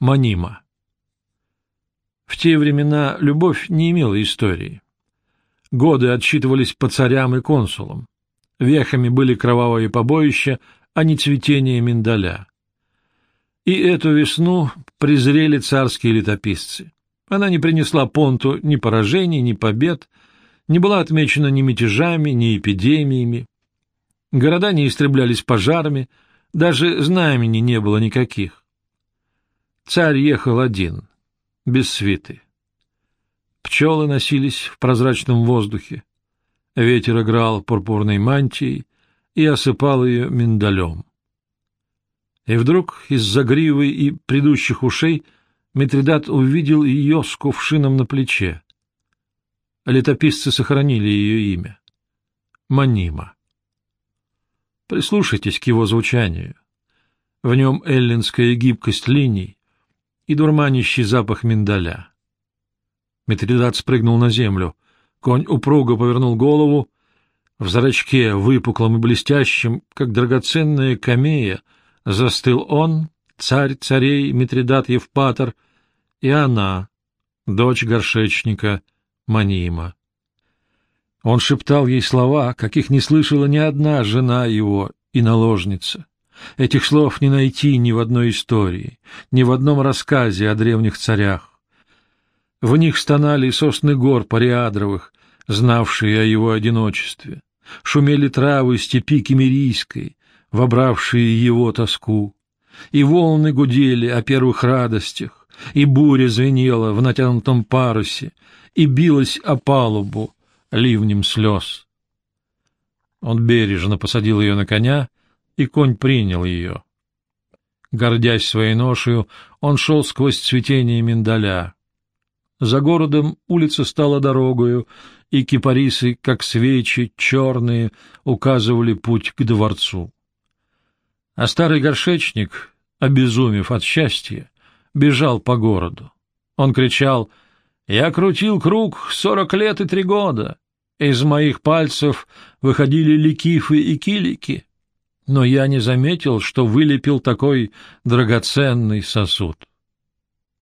Манима. В те времена любовь не имела истории. Годы отсчитывались по царям и консулам. Вехами были кровавые побоища, а не цветение миндаля. И эту весну презрели царские летописцы. Она не принесла понту ни поражений, ни побед, не была отмечена ни мятежами, ни эпидемиями. Города не истреблялись пожарами, даже знамени не было никаких. Царь ехал один, без свиты. Пчелы носились в прозрачном воздухе, ветер играл пурпурной мантией и осыпал ее миндалем. И вдруг из-за гривы и предыдущих ушей Митридат увидел ее с кувшином на плече. Летописцы сохранили ее имя. Манима. Прислушайтесь к его звучанию. В нем эллинская гибкость линий и дурманящий запах миндаля. Митридат спрыгнул на землю. Конь упруго повернул голову. В зрачке, выпуклом и блестящем, как драгоценная камея, застыл он, царь царей Митридат Евпатор, и она, дочь горшечника — Манима. Он шептал ей слова, каких не слышала ни одна жена его и наложница. Этих слов не найти ни в одной истории, ни в одном рассказе о древних царях. В них стонали сосны гор Париадровых, знавшие о его одиночестве, шумели травы степи Кемерийской, вобравшие его тоску, и волны гудели о первых радостях, и буря звенела в натянутом парусе, и билась о палубу ливнем слез. Он бережно посадил ее на коня, и конь принял ее. Гордясь своей ношею, он шел сквозь цветение миндаля. За городом улица стала дорогою, и кипарисы, как свечи, черные, указывали путь к дворцу. А старый горшечник, обезумев от счастья, бежал по городу. Он кричал «Я крутил круг сорок лет и три года. Из моих пальцев выходили ликифы и килики, но я не заметил, что вылепил такой драгоценный сосуд».